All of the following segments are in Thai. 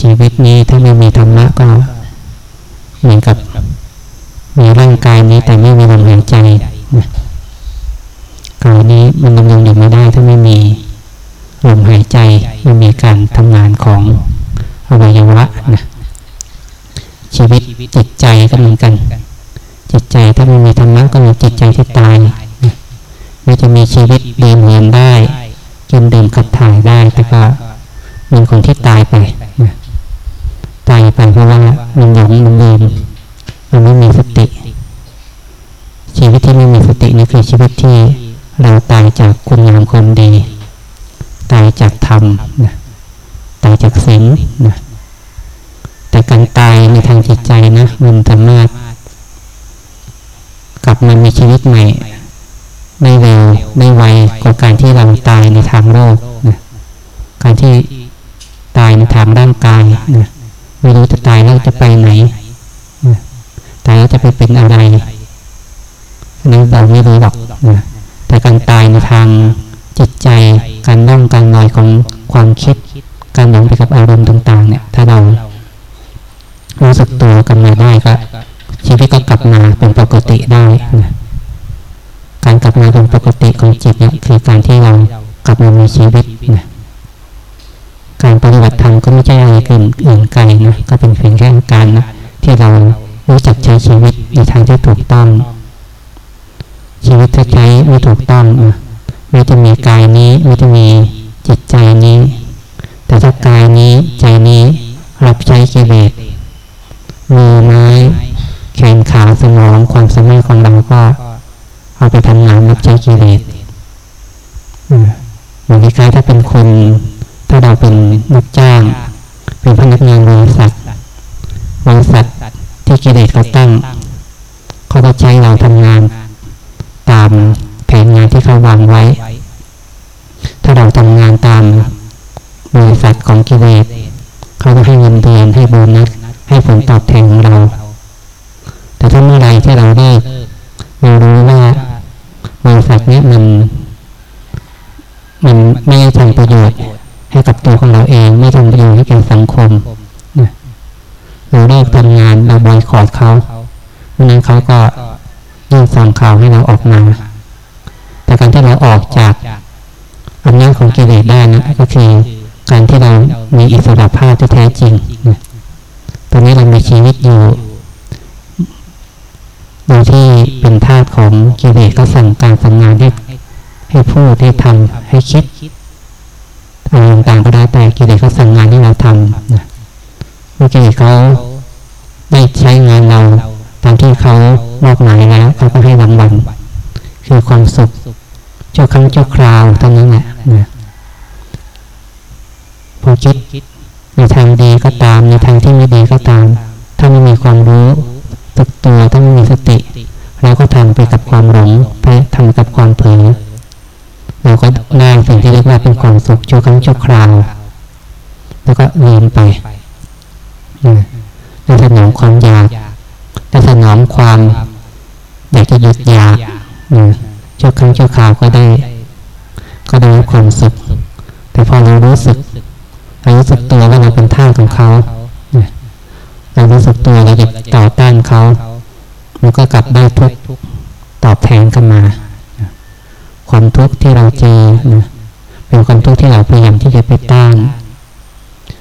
ชีวิตนี้ถ้าไม่มีธรรมะก็เหมือนกับมีร่างกายนี้แต่ไม่มีลมหายใจนะกายนี้มันดำรงอยู่ไม่ได้ถ้าไม่มีลมหายใจไม่มีการทำงานของอวัยวะนะชีวิตจิตใจก็เหมือนกัน จิตใจถ้าไม่มีธรรมะก็มีจิตใจที่ตายนะไม่จะมีชีวิตเดินเหินได้กินดื่มขับถ่ายได้แต่ก็เป็นคนที่ตายไป นะตายไปเพราะว่ามันหลงมันลืมมันไม่มีสติ ชีวิตที่ไม่มีสตินี่คือชีวิตที่เราตายจากคุณงามความดี ตายจากธรรมนะตายจากศีลนะแต่การตายในทางจิตใจนะมันสามารถกลับมามีชีวิตใหม่ไม่เร็วไม่ไวกว่าการที่เราตายในทางโลกนะการที่ตายในทางร่างกายนะ ไม่รู้จะตายแล้วจะไปไหนตายแล้วจะไปเป็นอะไรนั้นเราไม่รู้หรอกนะแต่การตายในทางจิตใจ การนั่งการลอยของความคิด การหลงไปกับอารมณ์ต่างๆ เนี่ย ถ้าเรารู้สึกตัวกันมาได้ก็ชีวิตก็กลับมาเป็นปกติได้นะการกลับมาเป็นปกติของจิตเนี่ยคือการที่เรากลับมามีชีวิตนะ การปฏิบัติธรรมก็ไม่ใช่อะไรเกินอื่นไกลนะก็เป็นเพียงแค่การนะที่เรารู้จักใช้ชีวิตในทางที่ถูกต้อง ชีวิตถ้าใช้ไม่ถูกต้องอะไม่จะมีกายนี้ไม่จะมีจิตใจนี้ แต่ถ้ากายนี้ใจนี้รับใช้กิเลสมือไม้แขนขาสมองความสามารถของเราก็เอาไปทำงานรับใช้กิเลสเหมือนคล้ายถ้าเป็นคน ถ้าเราเป็นนักจ้าง เป็นพนักงานบริษัทบริษัทที่กิเลสเขาตั้งเขาก็ใช้เราทำงาน ตามแผนงานที่เขาวางไว้ ถ้าเราทำงานตามบริษัทของกิเลสเขาก็ให้เงินเดือนให้โบนัสให้ผลตอบแทนของเรา แต่ถ้าเมื่อไรที่เราได้เรารู้ว่าบริษัทนี้มัน มันไม่ได้ทำประโยชน์ ให้กับตัวของเราเอง ไม่ทำประโยชน์ให้แก่สังคมเราเลิกทำงานเราบอยคอรดเขาเพราะนั้นเขาก็ยื่นส่งข่าวให้เราออกมา แต่การที่เราออกจากอำนาจของกิเลสได้นะก็คือการที่เรามีอิสระภาพที่แท้จริงตอนนี้เรามีชีวิตอยู่โดยที่เป็นธาตุของกิเลสก็สั่งการสั่งงานให้ให้พูดให้ทำให้คิด อะไรต่างๆก็ได้แต่กิเลสก็สั่งงานให้เราทำนะเมื่อกิเลสเขาได้ใช้งานเราตามที่เขามอบหมายแล้วเขาก็ให้รางวัลคือความสุขเจ้าครั้งเจ้าคราวเท่านั้นแหละนะพอคิดในทางดีก็ตามในทางที่ไม่ดีก็ตาม ถ้าไม่มีความรู้ตึกตัวถ้าไม่มีสติ เราก็ทำไปกับความหลงไปทำกับความเผลอ เราก็ได้สิ่งที่เรียกว่าเป็นความสุขชั่วครั้งชั่วคราว แล้วก็ลืมไปได้สนองความอยากได้สนองความอยากจะหยุดอยากชั่วครั้งชั่วคราวก็ได้ ก็ได้ความสุข แต่พอเรารู้สึกเรารู้สึกตัวว่าเราเป็นท่าของเขาเรารู้สึกตัวเราจะต่อต้านเขา มันก็กลับได้ทุกตอบแทนขึ้นมา ความทุกข์ที่เราเจอนะเป็นความทุกข์ที่เราพยายามที่จะไปต้าน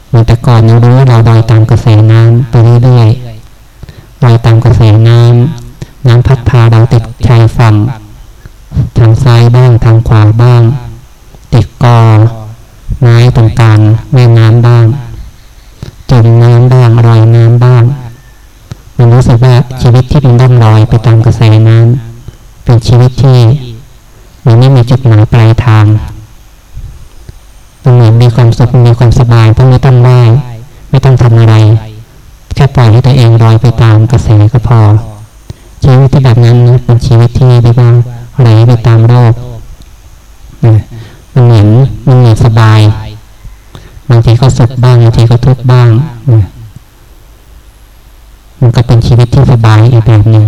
เมื่อแต่ก่อนเรารู้ว่าเราลอยตามกระแสน้ำไปเรื่อยๆลอยตามกระแสน้ำ น้ำพัดพาเราติดชายฝั่งทางซ้ายบ้างทางขวาบ้าง ติดกอไม้ตรงกลางแม่น้ำบ้างจมน้ำบ้างลอยน้ำบ้างมันรู้สึกว่าชีวิตที่เป็นร่องรอยไปตามกระแสน้ำเป็นชีวิตที่มันไม่มีจุดหมายปลายทางมันเหมือนมีความสุขมีความสบายต้องไม่ต้องไหวไม่ต้องทำอะไร แค่ปล่อยให้ตัวเองลอยไปตามกระแสก็พอ ชีวิตที่แบบนั้นเป็นชีวิตที่เรียกว่าไหลไปตามโลกมันเหมือนมันเหมือนสบายบางทีก็สุขบ้างบางทีก็ทุกข์บ้างมันก็เป็นชีวิตที่สบายอีกแบบหนึ่ง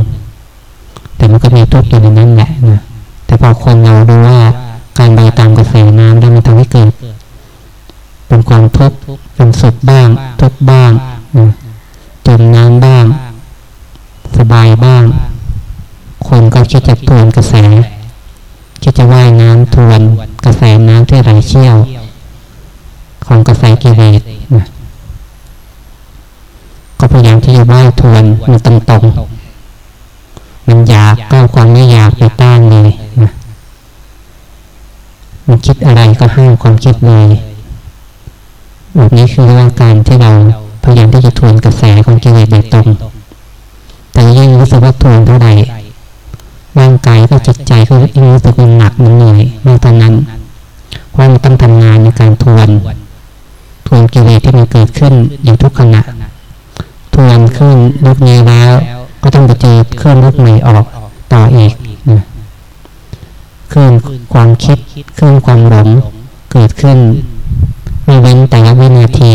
แต่มันก็มีทุกข์อยู่ในนั้นแหละนะแต่พอคนเรารู้ว่าการไปตามกระแสน้ำแล้วมันทำให้เกิด เป็นความทุกข์เป็นสุขบ้าง ทุกบ้างจมน้ำบ้าง สบายบ้าง คนก็คิ ดจะทวนกระแส คิดจะว่ายน้ำทวนกระแสน้ำที่ไหลเชี่ยว ของกระแสกิเลสก็พยายามที่จะว่ายทวนมันตรงตรงมันอยากก็ความไม่อยากไปต้านเลยนะมันคิดอะไรก็ห้ามความคิดเลยแบบนี้คือว่าการที่เราพยายามที่จะทวนกระแสของกิเลสโดยตรง แต่ยิ่งรู้สึกว่าทวนเท่าไหร่ ร่างกายก็จิตใจก็ยิ่งรู้สึกมันหนักมันเหนื่อยมากตอนนั้นเพราะมันต้องทำงานในการทวน ทวนกิเลสที่มันเกิดขึ้นอยู่ทุกขณะ ทวนขึ้นลุกนี้แล้ว ก็ต้องไปเจอเครื่องลุกใหม่ออกต่ออีกนะคลื่นความคิดคลื่นความหลงเกิดขึ้นไม่เว้นแต่ละวินาที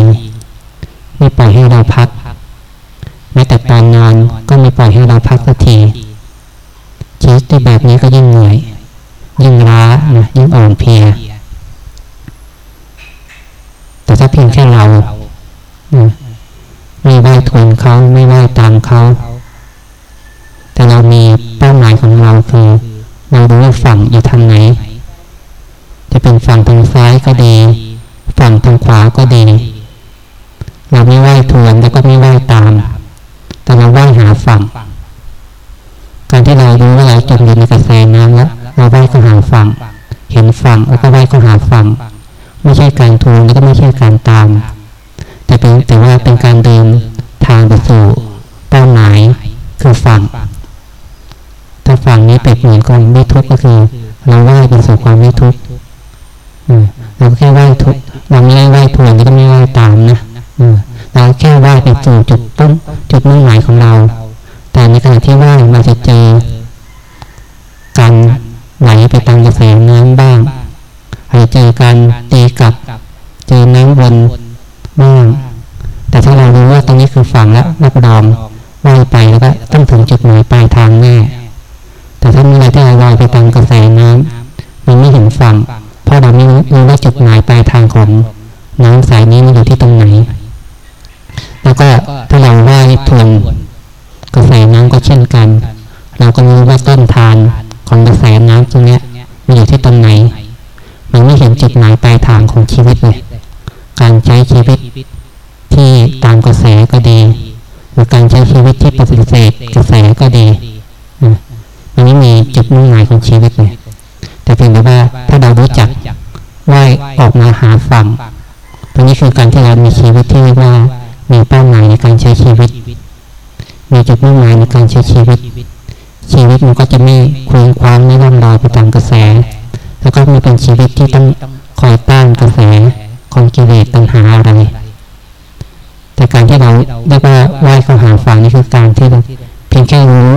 ไม่ปล่อยให้เราพักแม้แต่ตอนนอนก็ไม่ปล่อยให้เราพักสักที ชีวิตแบบนี้ก็ยิ่งเหนื่อย ยิ่งล้านะยิ่งอ่อนเพลีย แต่ถ้าเพียงแค่เราไม่ไหวทวนเขาไม่ไหวตามเขา แต่เรามีเป้าหมายของเราคือเรารู้ว่าฝั่งอยู่ทางไหน จะเป็นฝั่งทางซ้ายก็ดี ฝั่งทางขวาก็ดี เราไม่ไหวทวนแล้วก็ไม่ไหวตาม แต่เราไหวหาฝั่ง การที่เรารู้ว่าเรา จมอยู่ในกระแสน้ำแล้วเราไหวก็หาฝั่ง เห็นฝั่งแล้วก็ไหวก็หาฝั่ง ไม่ใช่การทูลแล้วก็ไม่ใช่การตาม แต่เป็นแต่ว่าเป็นการเดินทางไปสู่เป้าหมายคือฝั่งถ้าฝั่งนี้เปรียบเหมือนความไม่ทุกข์ก็คือ เราไหว้เป็นสู่ความไม่ทุกข์เราแค่ไหว้ทุกข์เราไม่ได้ไหว้ทวนก็ไม่ไหว้ตามนะเราแค่ไหว้ไปสู่จุดต้นจุดมุ่งหมายของเรา แต่ในขณะที่ไหว้เราจะเจอการไหลไปตามกระแสน้ำบ้าง อาจจะเจอการตีกลับ เจอน้ำวนบ้าง แต่ถ้าเรารู้ว่าตรงนี้คือฝั่งแล้วรับรองไหว้ไปแล้วก็ต้องถึงจุดหมายปลายทางแน่แต่ถ้าเมื่อไรที่เราลอยไปตามกระแสน้ำมันไม่เห็นฝั่งเพราะเราไม่รู้ว่าจุดหมายปลายทางของน้ำสายนี้มันอยู่ที่ตรงไหน แล้วก็ถ้าเราว่ายทวนกระแสน้ำก็เช่นกัน เราก็รู้ว่าต้นทานของกระแสน้ำตรงนี้มันอยู่ที่ตรงไหน มันไม่เห็นจุดหมายปลายทางของชีวิตเลย การใช้ชีวิตที่ตามกระแสก็ดี หรือการใช้ชีวิตที่ปฏิเสธกระแสก็ดีมันไม่มีจุดมุ่งหมายของชีวิตเลยแต่เพียงแต่ว่าถ้าเรารู้จักว่ายออกมาหาฝั่งตรงนี้คือการที่เรามีชีวิตที่เรียกว่ามีเป้าหมายในการใช้ชีวิต มีจุดมุ่งหมายในการใช้ชีวิต ชีวิตมันก็จะไม่คว้งคว้างไม่ล่ำลอยไปตามกระแส แล้ว ก็มีเป็นชีวิตที่ต้องคอยต้านกระแสของกิเลสตัณหาอะไร แต่การที่เราเรียกว่าว่ายเข้าหาฝั่งนี่คือการที่เราเพียงแค่รู้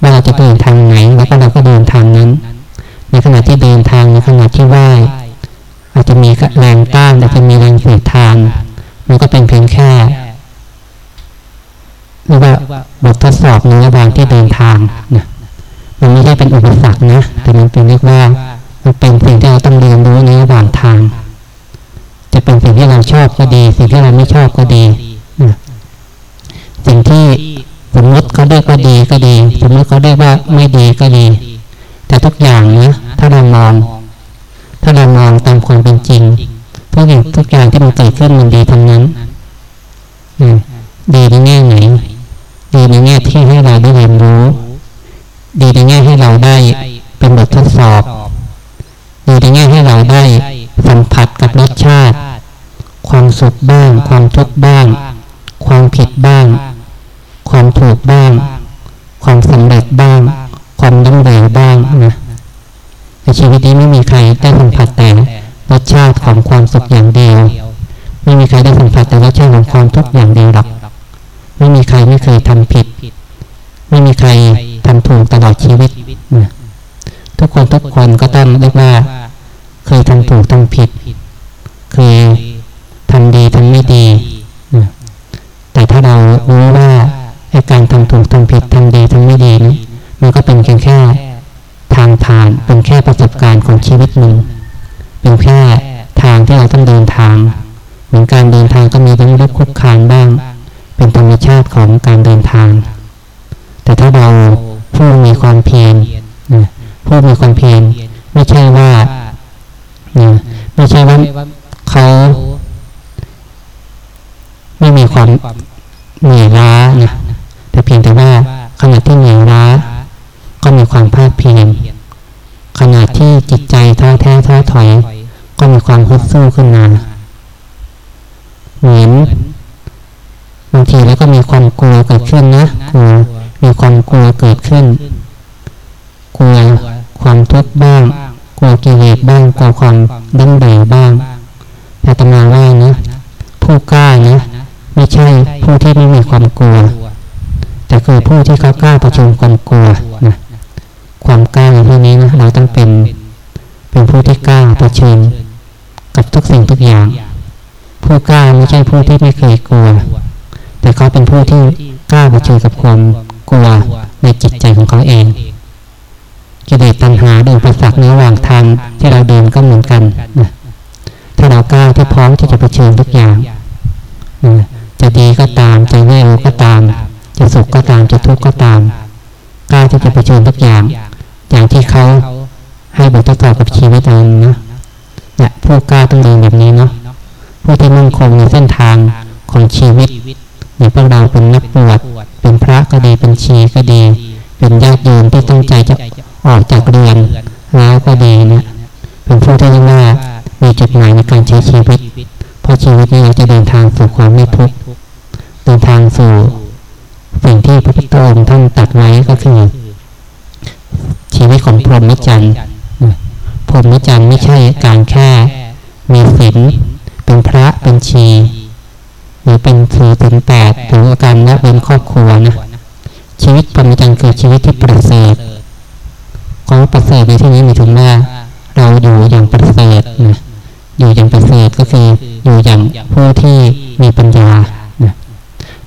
ว่าเราจะเดินทางไหน แล้วก็เราก็เดินทางนั้น ในขณะที่เดินทางในขณะที่ว่ายอาจจะมีแรงต้านอาจจะมีแรงเสียดทานมันก็เป็นเพียงแค่เรียกว่าบททดสอบในระหว่างที่เดินทางนะมันไม่ใช่เป็นอุปสรรคนะ แต่มันเป็นเรียกว่า มันเป็นสิ่งที่เราต้องเรียนรู้ในระหว่างทาง จะเป็นสิ่งที่เราชอบก็ดี สิ่งที่เราไม่ชอบก็ดีสิ่งที่สมมติเขาได้ก็ดีก็ดี สมมติเขาได้ว่าไม่ดีก็ดี แต่ทุกอย่างนะถ้าเรามอง ถ้าเรามองตามความเป็นจริงทุกอย่างทุกอย่างที่มันเกิดขึ้นมันดีทั้งนั้นดีในแง่ไหน ดีในแง่ที่ให้เราได้เรียนรู้ ดีในแง่ให้เราได้เป็นบททดสอบ ดีในแง่ให้เราได้สัมผัสกับรสชาติ ความสุขบ้าง ความทุกข์บ้าง ความผิดบ้าง ความถูกบ้าง ความสำเร็จบ้าง ความล้มเหลวบ้างนะในชีวิตนี้ไม่มีใครได้สัมผัสแต่รสชาติของความสุขอย่างเดียว ไม่มีใครได้สัมผัสแต่รสชาติของความทุกข์อย่างเดียวหรอกไม่มีใครไม่เคยทำผิด ไม่มีใครทำถูกตลอดชีวิตนะทุกคนทุกคนก็ต้องเรียกว่า เคยทำถูกทำผิด เคยทำดีทำไม่ดีนะแต่ถ้าเรารู้ว่าไอ้การทำถูกทำผิดทำดีทำไม่ดีนี่มันก็เป็นเพียงแค่ทางผ่านเป็นแค่ประสบการณ์ของชีวิตหนึ่งเป็นแค่ทางที่เราต้องเดินทาง เหมือนการเดินทางก็มีทั้งลุกคุกคานบ้าง เป็นธรรมชาติของการเดินทาง แต่ถ้าเราผู้มีความเพียรผู้มีความเพียรไม่ใช่ว่า ไม่ใช่ว่าเขาไม่มีความเหนื่อยล้านะแต่เพียงแต่ว่าขณะที่เหนื่อยล้า ก็มีความภาคเพียรขณะที่จิตใจท้อแท้ท้อถอย ก็มีความฮึดสู้ขึ้นมาเหมือนบางทีแล้วก็มีความกลัวเกิดขึ้นนะกลัวมีความกลัวเกิดขึ้น กลัวความทุกข์บ้าง ลัวกิเลสบ้างกลัวความดั้งเดิบ้างแต่ตมาว่านะผู้กล้านะไม่ใช่ผู้ที่ไม่มีความกลัว แต่คือผู้ที่เขากล้าประชุมความกลัวนะความกล้าในที่นี้นะเราต้องเป็น เป็นผู้ที่กล้าประชุมกับทุกสิ่งทุกอย่าง ผู้กล้าไม่ใช่ผู้ที่ไม่เคยกลัว แต่เขาเป็นผู้ที่กล้าประชุมกับความกลัวในจิตใจของเขาเอง กิเลสตัณหาเดินประสักในระหว่างทางที่เราเดินก็เหมือนกันนะถ้าเรากล้าที่พร้อมที่จะเผชิญทุกอย่างนะจะดีก็ตามจะแย่ก็ตาม จะสุขก็ตามจะทุกข์ก็ตามกล้าที่จะเผชิญทุกอย่าง อย่างที่เขาให้บททดสอบกับชีวิตเรานะเนี่ยผู้กล้าต้องเดินแบบนี้เนาะผู้ที่มั่นคงในเส้นทางของชีวิตเนี่ยพวกเราเป็นนักบวชเป็นพระก็ดีเป็นชีก็ดี เป็นญาติโยมที่ตั้งใจจะ ออกจากเรือนแล้วก็ดีเนี่ยเป็นผู้ที่ว่ามีจุดหมายในการใช้ชีวิต เพราะชีวิตนี้เราจะเดินทางสู่ความไม่ทุกข์เดินทางสู่สิ่งที่พระพุทธองค์ท่านตัดไว้ก็คือ ชีวิตของพรหมจรรย์พรหมจรรย์ไม่ใช่การแค่มีศีลเป็นพระเป็นชีหรือเป็นถือเป็นแปดหรืออาการละเป็นครอบครัวนะชีวิตพรหมจรรย์คือชีวิตที่ประเสริฐ ของประเสริฐในที่นี้มีถึงว่าเราอยู่อย่างประเสริฐนะอยู่อย่างประเสริฐก็คืออยู่อย่างผู้ที่มีปัญญา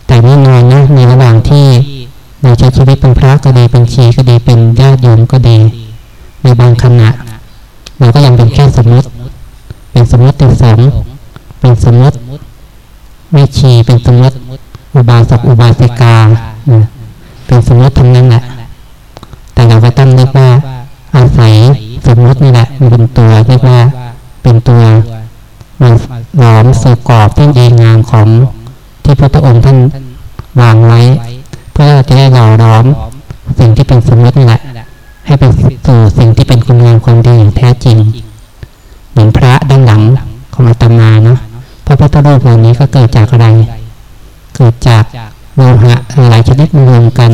แต่แน่นอนนะในระหว่างที่เราใช้ชีวิตเป็นพระก็ดีเป็นชีก็ดีเป็นญาติโยมก็ดี ในบางขณะเราก็ยังเป็นแค่สมมติ เป็นสมมติเป็นสงเป็นสมมติไม่ชีเป็นสมมติอุบาสกอุบาสิกาเป็นสมมติทั้งนั้นแหละแต่เราก็ต้องเรียกว่า อาศัยสมมตินี่แหละเป็นตัวเรียกว่าเป็นตัวมันหลอมสู่กอบที่ดีงามของที่พระพุทธองค์ท่านวางไว้ เพื่อจะได้หล่อล้อมสิ่งที่เป็นสมมตินี่แหละ ให้เป็นสู่สิ่งที่เป็นคุณงามความดีแท้จริงเหมือนพระด้านหลังของอาตมาเนาะพระพุทธรูปเหล่านี้ก็เกิดจากอะไร เกิดจากโลหะหลายชนิดรวมกัน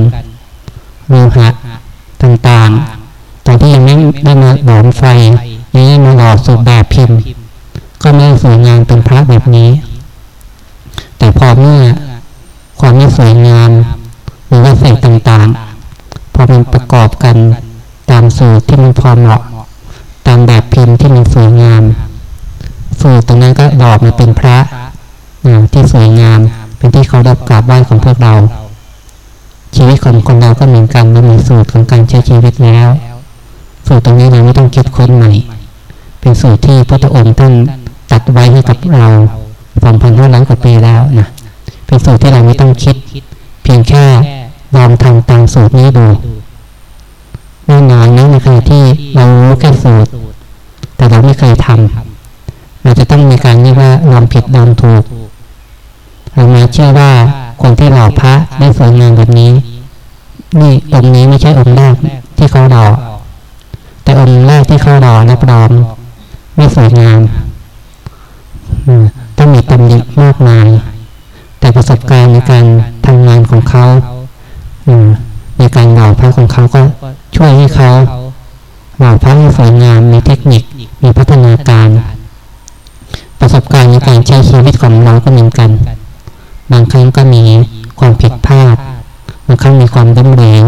โลหะต่างๆ ตอนที่ยังไม่ได้มาหลอมไฟยังไม่มาหล่อสู่แบบพิมพ์ ก็ไม่สวยงามเป็นพระแบบนี้ แต่พอเมื่อความไม่สวยงามหรือว่าเศษต่างๆ พอมันประกอบกันตามสูตรที่มันพอเหมาะ ตามแบบพิมพ์ที่มันสวยงาม สูตรตรงนั้นก็หลอกมาเป็นพระที่สวยงามเป็นที่เขารับกราบไหว้ของพวกเรา ชีวิตของคนเราก็เหมือนกันมันมีสูตรของการใช้ชีวิตแล้ว สูตรตรงนี้เราไม่ต้องคิดค้นใหม่ เป็นสูตรที่พระองค์ท่านตัดไว้ให้กับเราสองพันห้าร้อยกว่าปีแล้วนะเป็นสูตรที่เราไม่ต้องคิด เพียงแค่ลองทำตามสูตรนี้ดูแน่นอนนะในขณะที่เรารู้แค่สูตร แต่เราไม่เคยทำเราจะต้องมีการเรียกว่าลองผิดลองถูกเรามาเชื่อว่าคนที่หล่อพระได้สวยงามแบบนี้ นี่องค์นี้ไม่ใช่องค์แรกที่เขาหล่อ แต่องค์แรกที่เข้าหล่อนับรองไม่สวยงามต้องมีตำหนิมากมาย แต่ประสบการณ์ในการทำงานของเขาในการเหล่าพระของเขาก็ช่วยให้เขาเหล่าพระให้สวยงามมีเทคนิคมีพัฒนาการ ประสบการณ์ในการใช้ชีวิตของเราก็เหมือนกัน บางครั้งก็มีความผิดพลาดบางครั้งมีความด้มเหลว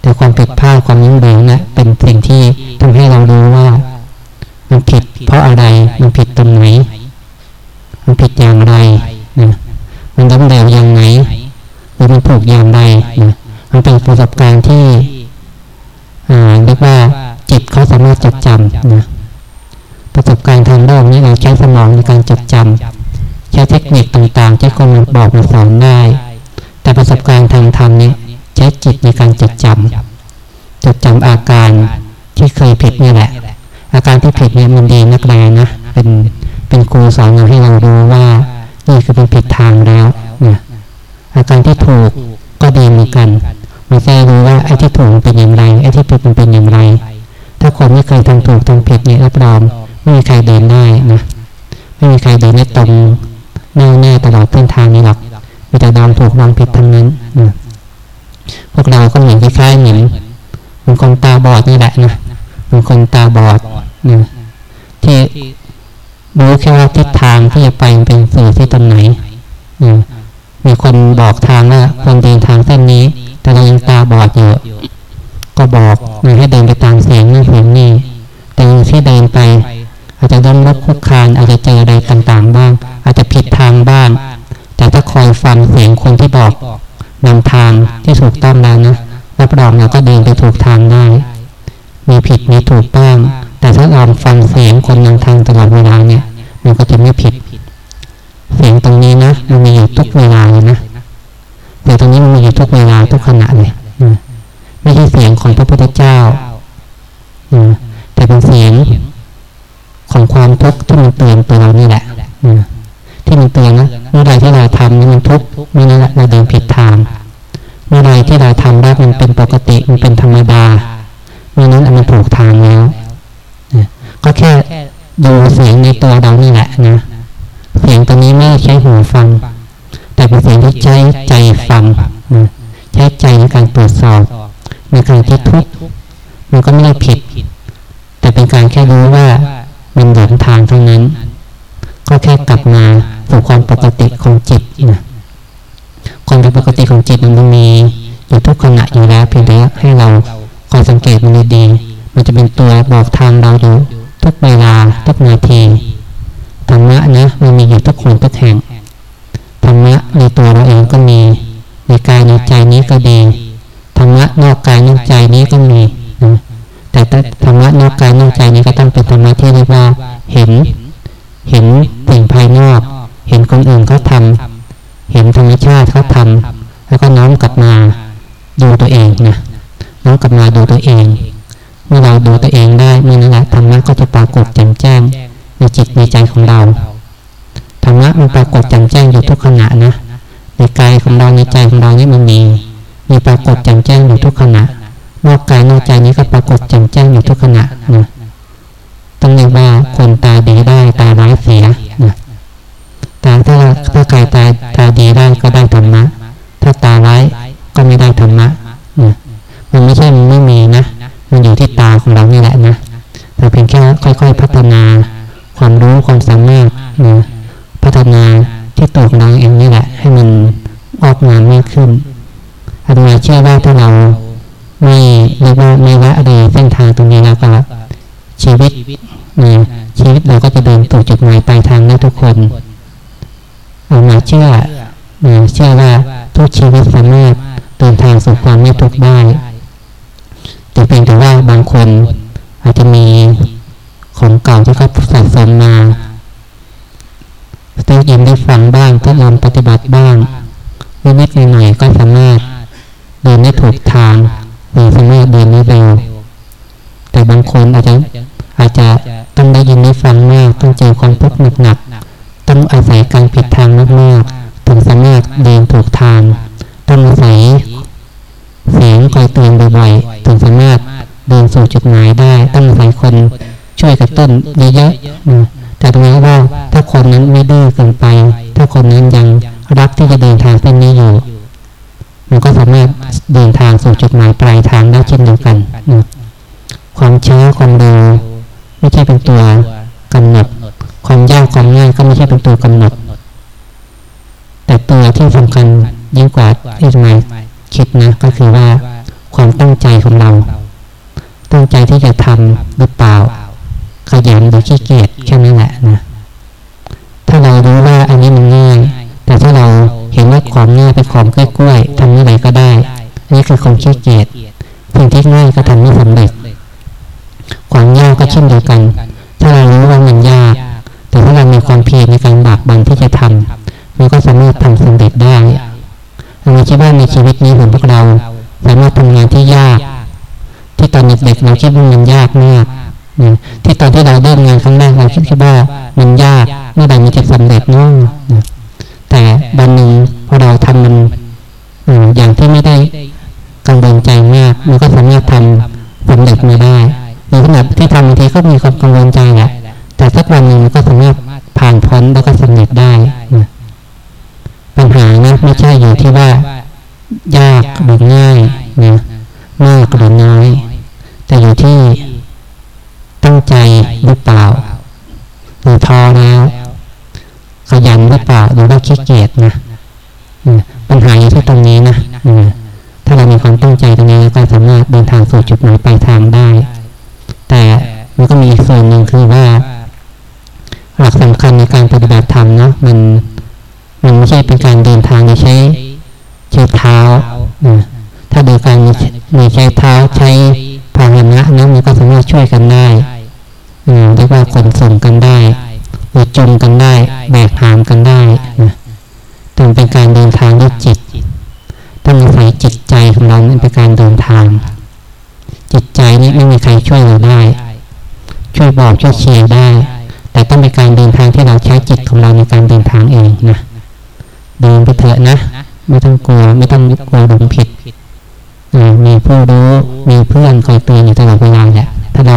แต่ความผิดพลาดความล้มเหลวนะ เป็นสิ่งที่ทำให้เรารู้ว่า มันผิดเพราะอะไร มันผิดตรงไหน มันผิดอย่างไรนะมันล้มเหลวอย่างไหนหรือมันผูกอย่างไรนะมันเป็นประสบการณ์ที่เรียกว่าจิตเขาสามารถจดจำนะประสบการณ์ทางโลกนี้เราใช้สมองในการจดจำใช้เทคนิคต่างๆที่คนมบอกมาสอนได้ แต่ประสบการณ์ทางธรรมนี้ ช้จิตในการจดจำจดจำอาการที่เคยผิดนี่แหละ อาการที่ผิดเนี่ยมันดีนักแรงนะเป็นเป็นครูสอนเราให้เรารู้ว่านี่คือเป็นผิดทางแล้วเนี่ยอาการที่ถูกก็ดีเหมือนกันมันจะรู้ว่าไอ้ที่ถูกเป็นอย่างไรไอ้ที่ผิดมันเป็นอย่างไร ถ้าคนไม่เคยทำถูกทำผิดเนี่ยรับรองไม่มีใครเดินได้นะไม่มีใครเดินได้ตรงแน่แน่ตลอดเส้นทางนี้หรอกมีแต่ดองถูกดองผิดทั้งนั้นนะ พวกเราก็เหมือนคล้ายๆเหมือนเหมือนคนตาบอดนี่แหละนะเหมือนคนตาบอดนะที่รู้แค่ว่าทิศทางที่จะไปเป็นสื่อที่ตรงไหนนะมีคนบอกทางว่าคนเดินทางเส้นนี้ แต่เรายังตาบอดอยู่ก็บอกนะให้เดินไปตามเสียงนี่เสียงนี่แต่ที่เดินไป อาจจะต้องลบคุกคานอาจจะเจออะไรต่างๆบ้าง อาจจะผิดทางบ้าง แต่ถ้าคอยฟังเสียงคนที่บอก นำทางที่ถูกต้องแล้วนะรับรองเราก็เดินไปถูกทางได้ มีผิดมีถูกบ้าง แต่ถ้าลองฟังเสียงคนนำทางตลอดเวลาเนี่ยมันก็จะไม่ผิด เสียงตรงนี้นะมันมีอยู่ทุกเวลาเลยนะเสียงตรงนี้มันมีอยู่ทุกเวลาทุกขณะเลยไม่ใช่เสียงของพระพุทธเจ้าแต่เป็นเสียงของความทุกข์ที่มันเตือนตัวเรานี่แหละที่มันเตือนนะเมื่อไรที่เราทำนี่มันทุกข์เมื่อนั้นเราเดินผิดทาง เมื่อไรที่เราทำได้มันเป็นปกติมัน เป็นธรรมดาไม่นั้นมันถูกทางแล้วก็แค่ดูเสียงในตัวเรานี่แหละนะ เสียงตัวนี้ไม่ใช้หูฟัง แต่เป็นเสียงที่ใช้ใจฟังนะใช้ใจในการตรวจสอบในการที่ทุกข์มันก็ไม่ได้ผิด แต่เป็นการแค่รู้ว่ามันหลงทางเท่านั้น ก็แค่กลับมาสู่ความปกติของจิตนะความเป็นปกติของจิตมันมีอยู่ทุกขณะอยู่แล้วเพียงแต่ให้เราคอยสังเกตมันดีๆมันจะเป็นตัวบอกทางเราอยู่ทุกเวลาทุกนาทีธรรมะนะมันมีอยู่ทุกคนทุกแห่งธรรมะในตัวเราเองก็มีในกายในใจนี้ก็ดี ธรรมะนอกกายนอกใจนี้ก็มีนะแต่ธรรมะนอกกายนอกใจนี้ก็ต้องเป็นธรรมะที่เรียกว่าเห็น เห็นสิ่งภายนอก เห็นคนอื่นเขาทาเห็นธรรมชาติเขาทาแล้วก็น้อมกลับมาดูตัวเองนะน้อมกลับมาดูตัวเอง เมื่อเราดูตัวเองได้มื่นั้นแหละธรรมะก็จะปรากฏแจ่มแจ้งในจิตในใจของเราธรรมะมันปรากฏแจ่มแจ้งอยู่ทุกขณะนะในกายของเราในใจของเรานี่มันมี มีปรากฏแจ่มแจ้งอยู่ทุกขณะ นอกกายนอกใจนี้ก็ปรากฏแจ่มแจ้งอยู่ทุกขณะนะต้องเรียกว่าคนตาดีได้ตาร้ายเสียนะตาถ้าถ้าใครตาตาดีได้ก็ได้ธรรมะ ถ้าตาร้ายก็ไม่ได้ธรรมะนะมันไม่ใช่มันไม่มีนะ มันอยู่ที่ตาของเรานี่แหละนะแต่เพียงแค่ค่อย ๆ พัฒนาความรู้ความสามารถนะพัฒนาที่ตัวของเราเองนี่แหละ ให้มันออกงานมากขึ้น อาจาเชื่อว่าถ้าเราไม่เรียกว่าไม่ละอะไรเส้นทางตรงนี้แล้วก็ชีวิตนะชีวิตเราก็จะเดินสู่จุดหมายปลายทางได้ทุกคนเอามาเชื่อนะเชื่อว่าทุกชีวิตสามารถเดินทางสู่ความไม่ทุกข์ได้แต่เพียงแต่ว่าบางคนอาจจะมีของเก่าที่เขาสะสมมาได้ยินได้ฟังบ้างทดลองปฏิบัติบ้างนิดๆหน่อยๆก็สามารถ เดินได้ถูกทางหรือสามารถเดินได้เร็วแต่บางคนอาจจะอาจจะต้องได้ยินได้ฟังมาก ต้องเจอความทุกข์หนักๆต้องอาศัยการผิดทางมากๆถึงสามารถเดินถูกทาง ต้องอาศัยเสียงคอยเตือนบ่อยๆถึงสามารถเดินสู่จุดหมายได้ ต้องอาศัยคนช่วยกระตุ้นเยอะๆแต่ตรงนี้ว่าถ้าคนนั้นไม่ดื้อเกินไป ถ้าคนนั้นยังรักที่จะเดินทางเส้นนี้อยู่ มันก็สามารถเดินทางสู่จุดหมายปลายทางได้เช่นเดียวกันนะความช้าความเร็วไม่ใช่เป็นตัวกำหนด ความยากความง่ายก็ไม่ใช่เป็นตัวกำหนด แต่ตัวที่สำคัญยิ่งกว่าที่จะมาคิดนะก็คือว่าความตั้งใจของเรา ตั้งใจที่จะทำหรือเปล่า ขยันหรือขี้เกียจแค่นั้นแหละนะถ้าเรารู้ว่าอันนี้มันง่าย แต่ถ้าเรา เห็นว่าของง่ายเป็นของกล้วยๆทำเมื่อไหร่ก็ได้อันนี้คือความขี้เกียจสิ่งที่ง่ายก็ทำไม่สำเร็จความยากก็เช่นเดียวกัน ถ้าเรารู้ว่ามันยาก แต่ถ้าเรามีความเพียรในการบากบันที่จะทำมันก็สามารถทำสำเร็จได้เราคิดว่าในชีวิตนี้ของพวกเราสามารถทำงานที่ยาก ที่ตอนเด็กๆเราคิดว่ามันยากมากที่ตอนที่เราเริ่มงานครั้งแรกเราคิดว่ามันยากเมื่อใดมันจะสำเร็จน้องนะ แต่วันหนึ่งพอเราทำมันอย่างที่ไม่ได้กังวลใจมากมันก็สามารถทำสำเร็จมาได้ในขณะที่ทำบางทีก็มีความกังวลใจแหละแต่สักวันหนึ่งมันก็สามารถผ่านพ้นแล้วก็สำเร็จได้นะปัญหานะไม่ใช่อยู่ที่ว่า ยากหรือง่ายนะมากหรือน้อย แต่อยู่ที่ตั้งใจหรือเปล่าหรือท้อแล้ว ขยันหรือเปล่าหรือว่าขี้เกียจนะปัญหาอยู่ที่ตรงนี้นะถ้าเรามีความตั้งใจตรงนี้ก็สามารถเดินทางสู่จุดหมายปลายทางได้ แต่มันก็มีอีกส่วนหนึ่งคือว่า หลักสำคัญในการปฏิบัติธรรมเนาะมันมันไม่ใช่เป็นการเดินทางใช้ใช้เท้าถ้าโดยการมีใช้เท้าใช้พาหนะนะมันก็สามารถช่วยกันได้เรียกว่าขนส่งกันได้ หรือจุงกันได้ แบกหามกันได้นะแต่เป็นการเดินทางด้วยจิต ต้องอาศัยจิตใจของเราเป็นการเดินทาง จิตใจนี่ไม่มีใครช่วยเราได้ ช่วยบอกช่วยเชียร์ได้ แต่ต้องเป็นการเดินทางที่เราใช้จิตของเราในการเดินทางเองนะเดินไปเถอะนะ ไม่ต้องกลัวไม่ต้องกลัวหลงผิดมีผู้รู้มีเพื่อนคอยเตือนอยู่ตลอดเวลาแหละถ้าเรา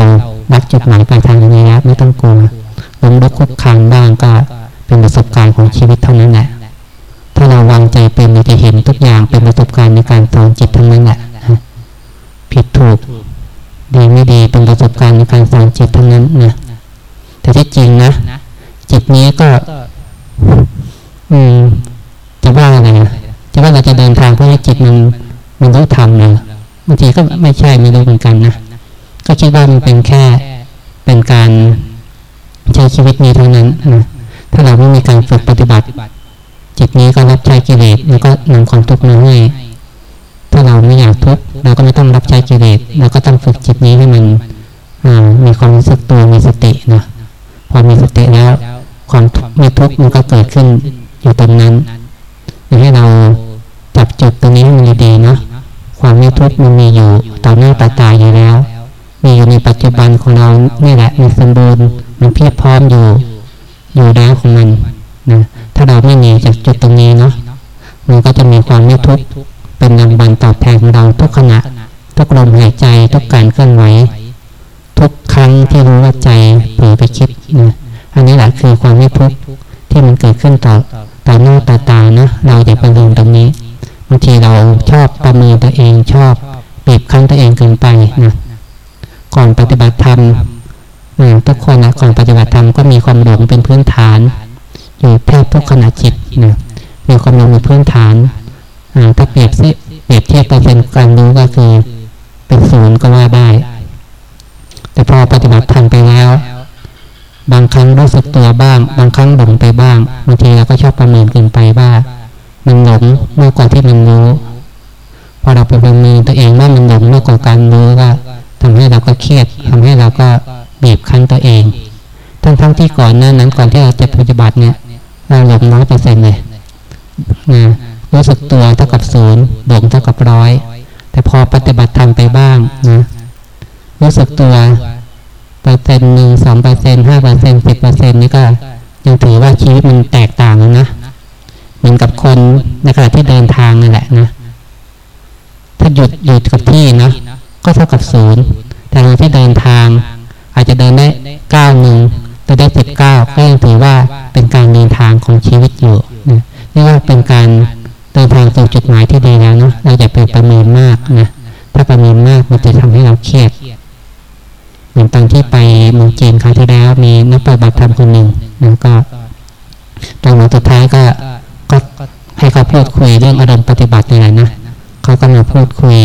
รักจุดหมายปลายทางอย่างนี้ไม่ต้องกลัว ล้มลุกคุกคานบ้างก็เป็นประสบการณ์ของชีวิตเท่านั้นแหละถ้าเราวางใจเป็นเราจะเห็นทุกอย่างเป็นประสบการณ์ในการสอนจิตทั้งนั้นแหละผิดถูกดีไม่ดีเป็นประสบการณ์ในการสอนจิตทั้งนั้นนะแต่ที่จริงนะจิตนี้ก็ อืมจะว่าอะไรนะจะว่าเราจะเดินทางเพื่อให้จิตมันมันรู้ทำเลยบางทีก็ไม่ใช่ไม่รู้เหมือนกันนะก็คิดว่ามันเป็นแค่เป็นการ ใช้ชีวิตนี้เท่านั้นนะถ้าเราไม่มีการฝึกปฏิบัติ จิตนี้ก็รับใช้กิเลสแล้วก็นำความทุกข์มาให้ถ้าเราไม่อยากทุกข์เราก็ไม่ต้องรับใช้กิเลสเราก็ต้องฝึกจิตนี้ให้มันมีความรู้สึกตัวมีสตินะพอมีสติแล้ว ความไม่ทุกข์มันก็เกิดขึ้นอยู่ตรงนั้นให้เราจับจุดตรงนี้ให้มันดีๆเนาะความไม่ทุกข์มันมีอยู่ต่อหน้าต่อตาอยู่แล้ว มีอยู่ในปัจจุบันของเรานี่แหละมันสมบูรณ์มันเพียบพร้อมอยู่อยู่แล้วของมันนะถ้าเราไม่หนีจากจุดตรงนี้เนาะมันก็จะมีความไม่ทุกข์เป็นรางวัลตอบแทนของเราทุกขณะ ทุกลมหายใจทุกการเคลื่อนไหวทุกครั้งที่รู้ว่าใจเผลอไปคิดนะอันนี้แหละคือความไม่ทุกข์ที่มันเกิดขึ้นต่อต่อหน้าต่อตานะเราอย่าไปลืมตรงนี้บางทีเราชอบประเมินตัวเองชอบบีบคั้นตัวเองเกินไปนะ ก่อนปฏิบัติธรรมทุกคนนะก่อนปฏิบัติธรรมก็มีความหลงเป็นพื้นฐาน อยู่แทบทุกขณะจิตนะมีความหลงเป็นพื้นฐานถ้าเปรียบเปรียบเทียบเปเซ็นการรู้ก็คือเป็นศูนย์ก็ว่าได้ แต่พอปฏิบัติธรรมไปแล้ว บางครั้งรู้สึกตัวบ้าง บางครั้งหลงไปบ้างบางทีเราก็ชอบประเมินเกินไปว่ามันหลงมากกว่าที่มันรู้ พอเราไปประเมินตัวเองว่ามันหลงมากกว่าการรู้ก็ ทำให้เราก็เครียดทำให้เราก็บีบคั้นตัวเองทั้งทั้งที่ก่อนหน้านั้นก่อนที่เราจะปฏิบัติเนี่ยเราหลงน้อยเปอร์เซ็นต์เลยนะรู้สึกตัวเท่ากับศูนย์หลงเท่ากับร้อยแต่พอปฏิบัติทำไปบ้างนะรู้สึกตัวเปอร์เซ็นต์หนึ่งสองเปอร์เซ็นต์ห้าเปอร์เซ็นต์สิบเปอร์เซ็นต์นี่ก็ยังถือว่าชีวิตมันแตกต่างนะเหมือนกับคนในขณะที่เดินทางนั่นแหละนะถ้าหยุดหยุดกับที่นะ ก็เท่ากับศูนย์แต่ในที่เดินทาง อาจจะเดินได้เก้าหนึ่งแต่ได้สิบเก้าก็ยังถือว่าเป็นการเดินทางของชีวิตอยู่นะนี่ว่าเป็นการเดินทางสู่จุดหมายที่ดีแล้วเนาะเราจะเป็นประเมินมากนะถ้าประเมินมากมันจะทำให้เราเครียดเหมือนตอนที่ไปเมืองจีนครั้งที่แล้วมีนักปฏิบัติธรรมคนหนึ่งนะก็ตอนสุดท้ายก็ก็ให้เขาพูดคุยเรื่องอารมณ์ปฏิบัตินี่แหละนะเขาก็มาพูดคุย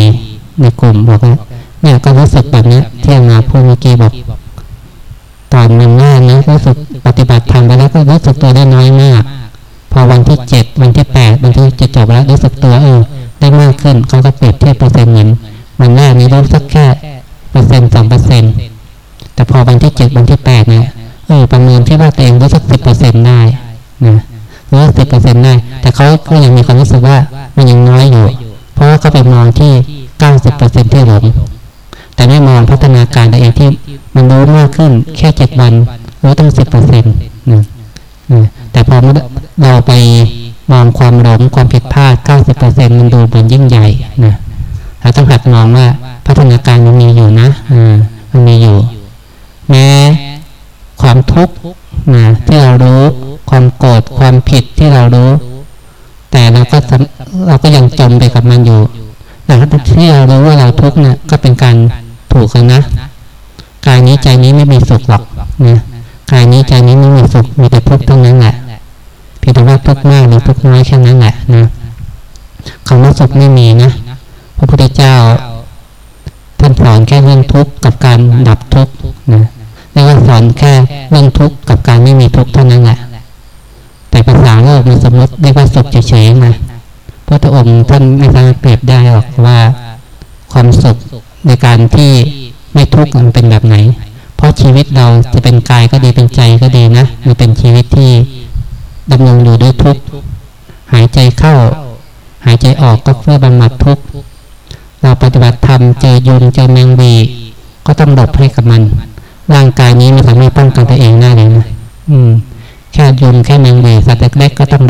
ในกลุ่มบอกว่า เนี่ยก็รู้สึกแบบนี้ที่มาพูดเมื่อกี้บอกตอนมันง่ายนะรู้สึกปฏิบัติทำไปแล้วก็รู้สึกตัวได้น้อยมาก พอวันที่เจ็ดวันที่แปดวันที่จะจบแล้วรู้สึกตัวเออได้มากขึ้นเขาก็เปรียบเทียบเปอร์เซ็นต์เหมือนมันแรกนี้รู้สักแค่เปอร์เซ็นต์สองเปอร์เซ็นต์แต่พอวันที่เจ็ดวันที่แปดเนี่ยเออประเมินที่ว่าตัวเองรู้สักสิบเปอร์เซ็นต์ได้นะรู้สิบเปอร์เซ็นต์ได้ แต่เขาก็ยังมีความรู้สึกว่ามันยังน้อยอยู่ เพราะว่าเขาไปมองที่เก้าสิบเปอร์เซ็นต์ที่หลง แต่ไม่มองพัฒนาการตัวเองที่มันรู้มากขึ้น แค่เจ็ดวันรู้ตั้งสิบเปอร์เซ็นต์นะแต่พอเราไปมองความหลงความผิดพลาดเก้าสิบเปอร์เซ็นต์มันดูเหมือนยิ่งใหญ่นะเราต้องหัดมองว่าพัฒนาการมันมีอยู่นะอ่ามันมีอยู่ แม้ความทุกข์นะที่เรารู้ความโกรธความผิดที่เรารู้ แต่เราก็เราก็ยังจมไปกับมันอยู่แต่ที่เรารู้ว่าเราทุกข์เนี่ยก็เป็นการ ถูกกันนะกายนี้ใจนี้ไม่มีสุขหรอกนะกายนี้ใจนี้ไม่มีสุขมีแต่ทุกข์ทั้งนั้นแหละเพียงแต่ว่าทุกข์มากหรือทุกข์น้อยแค่นั้นแหละนะคำว่าสุขไม่มีนะพระพุทธเจ้าท่านสอนแค่เรื่องทุกข์กับการดับ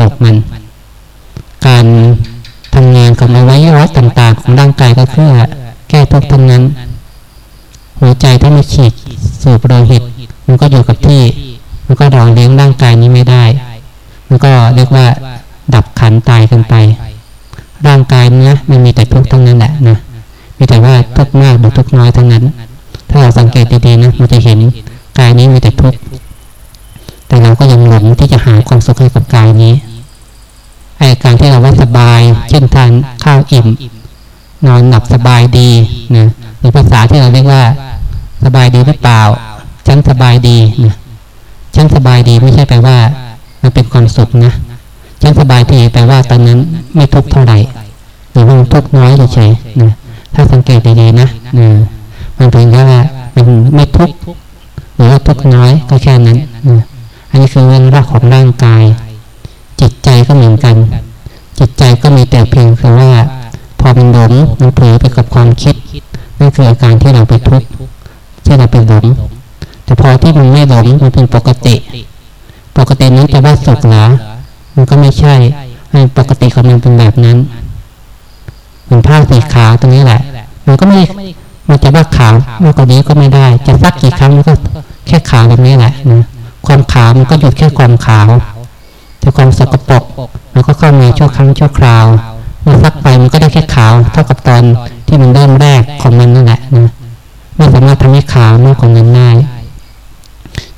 เล็กๆก็ต้องหลบมัน การทำงานของอวัยวะต่างๆ ของร่างกายก็เพื่อแก้ทุกข์ทั้งนั้น หัวใจถ้าไม่ฉีดสูบโลหิต มันก็อยู่กับที่ มันก็รองเลี้ยงร่างกายนี้ไม่ได้ มันก็เรียกว่า ดับขันตายกันไป ร่างกายเนี้ยมันมีแต่ทุกข์ทั้งนั้นแหละนะมีแต่ว่าทุกข์มากหรือทุกข์น้อยทั้งนั้น ถ้าเราสังเกตดีๆนะมันจะเห็นกายนี้มีแต่ทุกข์ แต่เราก็ยังหลงที่จะหาความสุขให้กับกายนี้ไอ้การที่เราว่าสบาย เช่นทานข้าวอิ่ม นอนหลับสบายดีนะหรือภาษาที่เราเรียกว่า สบายดีหรือเปล่าฉันสบายดีนะฉันสบายดีไม่ใช่แปลว่า มันเป็นความสุขนะฉันสบายดีแปลว่าตอนนั้นไม่ทุกข์เท่าไหร่หรือว่าทุกข์น้อยเฉยๆนะถ้าสังเกตดีๆนะนะมันเป็นแค่ว่ามันไม่ทุกข์หรือว่าทุกข์น้อยก็แค่นั้นนะ นี้คือเรื่องรากของร่างกาย จิตใจก็เหมือนกัน จิตใจก็มีแต่เพียงคือว่า พอมันหลงมันเผลอไปกับความคิดนั่นคืออาการที่เราไปทุกข์ที่เราไปหลงแต่พอที่มันไม่หลงมันเป็นปกติ ปกตินั้นแปลว่าสุขหรอมันก็ไม่ใช่ปกติของมันเป็นแบบนั้นมันผ้าสีขาวตรงนี้แหละ มันก็ไม่มันจะว่าขาวมากกว่านี้ก็ไม่ได้ จะซักกี่ครั้งมันก็แค่ขาวแบบนี้แหละนะ ความขาวมันก็หยุดแค่ความขาว แต่ความสกปรกมันก็เข้ามาชั่วครั้งชั่วคราวเมื่อซักไปมันก็ได้แค่ขาว เท่ากับตอนที่มันเริ่มแรกของมันนั่นแหละนะไม่สามารถทำให้ขาวมากกว่านั้นได้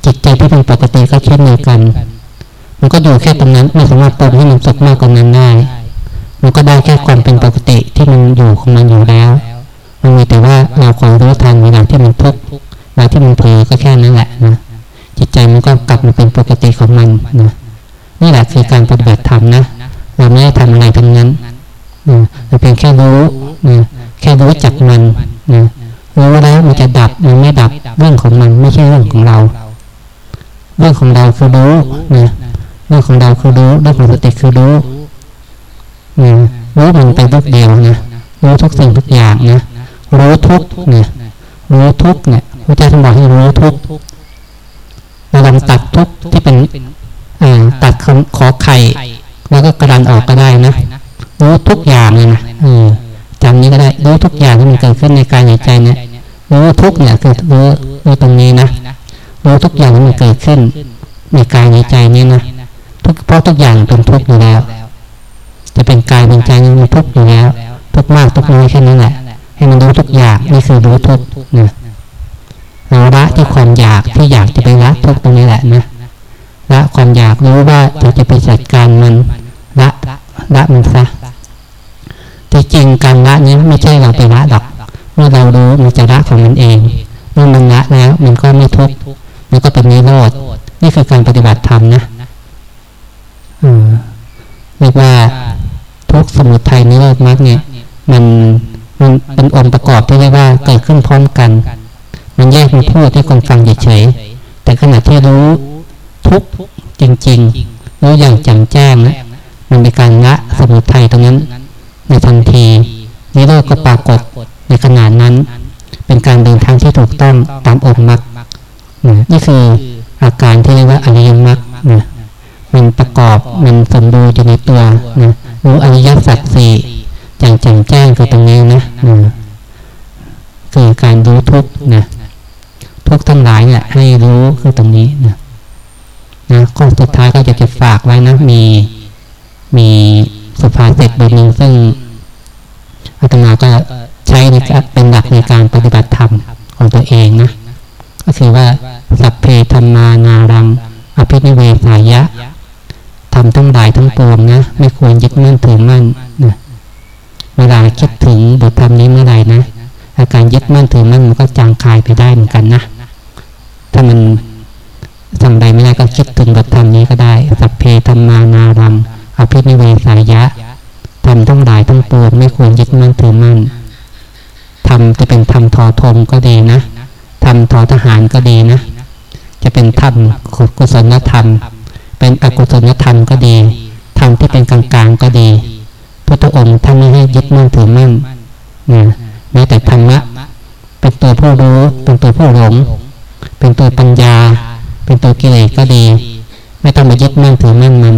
จิตใจที่เป็นปกติก็เช่นเดียวกัน มันก็อยู่แค่ตรงนั้นไม่สามารถปรุงให้มันสุขมากกว่านั้นได้ มันก็ได้แค่ความเป็นปกติที่มันอยู่ของมันอยู่แล้ว มันมีแต่ว่าเราความรู้ทันเวลาที่มันทุกข์เวลาที่มันเผลอก็แค่นั้นแหละนะ จิตใจมันก็กลับมาเป็นปกติของมันนะนี่แหละคือการปฏิบัติธรรมนะเราไม่ได้ทำอะไรทั้งนั้นนะเราเป็นแค่รู้นะแค่รู้จักมันนะรู้แล้วมันจะดับมันไม่ดับเรื่องของมันไม่ใช่เรื่องของเรา เรื่องของเราคือรู้นะรื่องของเราคือรู้เรื่องของสติคือรู้นะรู้มันไปทุกเดียวนะรู้ทุกสิ่งทุกอย่างนะรู้ทุกเนี่ยรู้ทุกเนี่ยพระเจ้าท่านบอกให้รู้ทุก เราลองตัดทุกที่เป็นอ่าตัดขอไข่ แล้วก็กระดานออกก็ได้นะรู้ทุกอย่างเลยนะจำนี้ก็ได้รู้ทุกอย่างที่มันเกิดขึ้นในกายในใจเนี่ยรู้ทุกเนี่ยคือรู้รู้ตรงนี้นะรู้ทุกอย่างที่มันเกิดขึ้น ในกายในใจนี้นะทุกเพราะทุกอย่างเป็นทุกอยู่แล้ว จะเป็นกายเป็นใจมันทุกอยู่แล้วทุกมากทุกน้อยแค่นั้นแหละให้มันรู้ทุกอย่างนี่คือรู้ทุกข์นะ เราละที่ความอยากที่อยากจะไปละทุกตรงนี้แหละนะละความอยากรู้ว่าเราจะไปจัดการมันละละมันซะที่จริงการละนี้ไม่ใช่เราไปละดอกเมื่อเรารู้มันจะละของมันเอง เมื่อมันละแล้วมันก็ไม่ทุกข์มันก็เป็นนิโรธนี่คือการปฏิบัติธรรมนะเรียกว่าทุกสมุทัยนิโรธมรรคเนี่ยมันมันเป็นองค์ประกอบที่เรียกว่าเกิดขึ้นพร้อมกัน มันแยกมาพูดให้คนฟังเฉยๆแต่ขณะที่รู้ทุกจริงๆรู้อย่างแจ่มแจ้งนะมันเป็นการละสมุทัยตรงนั้น ในทันทีนิโรธก็ปรากฏในขณะนั้น เป็นการเดินทางที่ถูกต้องตามองค์มรรคนี่คืออาการที่เรียกว่าอริยมรรคมันประกอบมันสมบูรณ์อยู่ในตัวนะรู้อริยสัจสี่อย่างแจ่มแจ้งคือตรงนี้นะคือการรู้ทุกนะ ทุกทั้งหลายเนี่ยให้รู้คือตรงนี้นะนะข้อสุดท้ายก็จะจะฝากไว้นะมีมีสุภาษิตบทหนึ่งซึ่งอาตมาก็ใช้ในเป็นหลักในการปฏิบัติธรรมของตัวเองนะก็คือว่าสัพเพธรรมานารัง อภินิเวสายะทำทั้งหลายทั้งปวงนะไม่ควรยึดมั่นถือมั่นนะเวลาคิดถึงบทธรรมนี้เมื่อไหร่นะอาการยึดมั่นถือมั่นมันก็จางคายไปได้เหมือนกันนะ ถ้ามันทำใดไม่ได้ก็คิดถึงบทธรรมนี้ก็ได้ สัพเพธรรมานารังอภินิเวสายะทำทั้งหลายทั้งปวงไม่ควรยึดมั่นถือมั่นทำจะเป็นทำทอทงก็ดีนะทำทอทหารก็ดีนะ จะเป็นธรรมกุศลธรรม เป็นอกุศลธรรมก็ดีธรรมที่เป็นกลางๆก็ดีพุทธองค์ท่านไม่ให้ยึดมั่นถือมั่นนะแม้แต่ธรรมะเป็นตัวผู้รู้เป็นตัวผู้หลง เป็นตัวปัญญา เป็นตัวกิเลสก็ดี ไม่ต้องมายึดมั่นถือมั่นมัน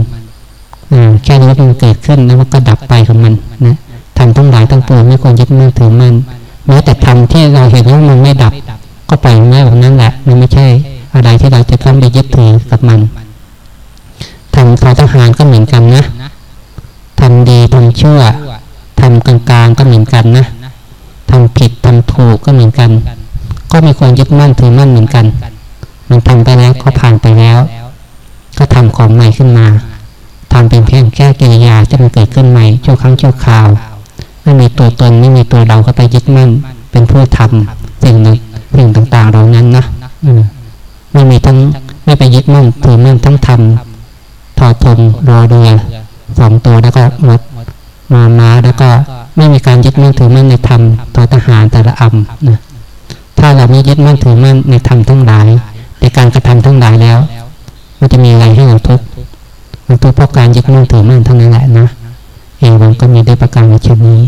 แค่นี้ว่ามันเกิดขึ้นแล้วมันก็ดับไปของมันนะทำทั้งหลายทั้งปวงไม่ควรยึดมั่นถือมั่นแม้แต่ทำที่เราเห็นว่ามันไม่ดับ ก็ปล่อยง่ายแบบนั้นแหละ มันไม่ใช่ อะไรที่เราจะต้องไปยึดถือกับมันทำทอทหารก็เหมือนกันนะทำดีทำชั่วทำกลางๆก็เหมือนกันนะทำผิดทำถูกก็เหมือนกัน ก็มีควรยึดมั่นถือมั่นเหมือนกัน มันทำไปแล้วก็ผ่านไปแล้ว ก็ทำของใหม่ขึ้นมาทำเป็นเพียงแค่กิริยาที่มันเกิดขึ้นใหม่ชั่วครั้งชั่วคราวไม่มีตัวตนไม่มีตัวเราก็ไปยึดมั่น เป็นผู้ทำสิ่งหนึ่งสิ่งต่างๆเหล่านั้นนะไม่มีทั้งไม่ไปยึดมั่นถือมั่นทั้งทำถอทงรอเรือสองตัวแล้วก็มดมาม้าแล้วก็ไม่มีการยึดมั่นถือมั่นในธรรมต่อทหารแต่ละอำนะ ถ้าเราไม่ยึดมั่นถือมั่นในธรรมทั้งหลาย ในการกระทำทั้งหลายแล้ว มันจะมีอะไรให้เราทุกข์มันทุกข์เพราะการยึดมั่นถือมั่นทั้งนั้นแหละนะเอวังก็มีได้ประการในเช่นนี้